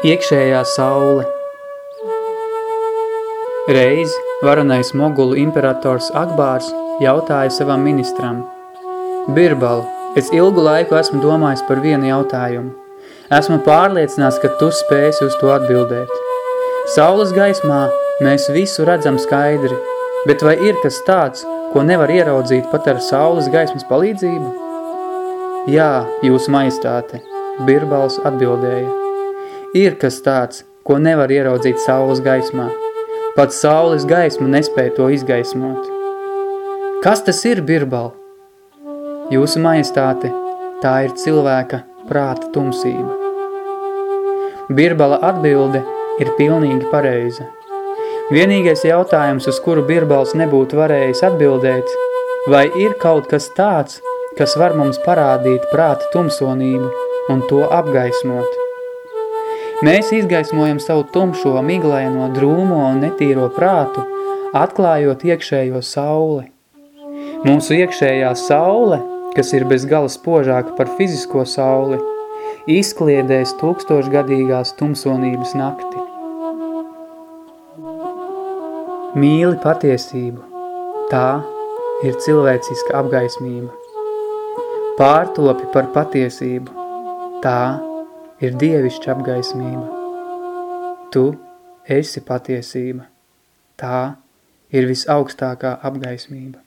Iekšējā saule Reiz varonais mogulu imperators Akbārs jautāja savam ministram Birbal, es ilgu laiku esmu domājis par vienu jautājumu. Esmu pārliecināts, ka tu spēsi uz to atbildēt. Saules gaismā mēs visu redzam skaidri, bet vai ir kas tāds, ko nevar ieraudzīt pat ar saules gaismas palīdzību? Jā, jūsu maistāte, Birbals atbildēja. Ir kas tāds, ko nevar ieraudzīt saules gaismā. Pat saules gaisma nespēja to izgaismot. Kas tas ir, Birbal? Jūsu majestāte, tā ir cilvēka prāta tumsība. Birbala atbilde ir pilnīgi pareiza. Vienīgais jautājums, uz kuru Birbals nebūtu varējis atbildēt, vai ir kaut kas tāds, kas var mums parādīt prāta tumsonību un to apgaismot. Mēs izgaismojam savu tumšo, miglaino, drūmo un netīro prātu, atklājot iekšējo sauli. Mūsu iekšējā saule, kas ir bez gala spožāka par fizisko sauli, izkliedēs tūkstošgadīgās tumsonības nakti. Mīli patiesību, tā ir cilvēciska apgaismība. Pārtopi par patiesību, tā ir dievišķa apgaismība. Tu esi patiesība. Tā ir visaugstākā apgaismība.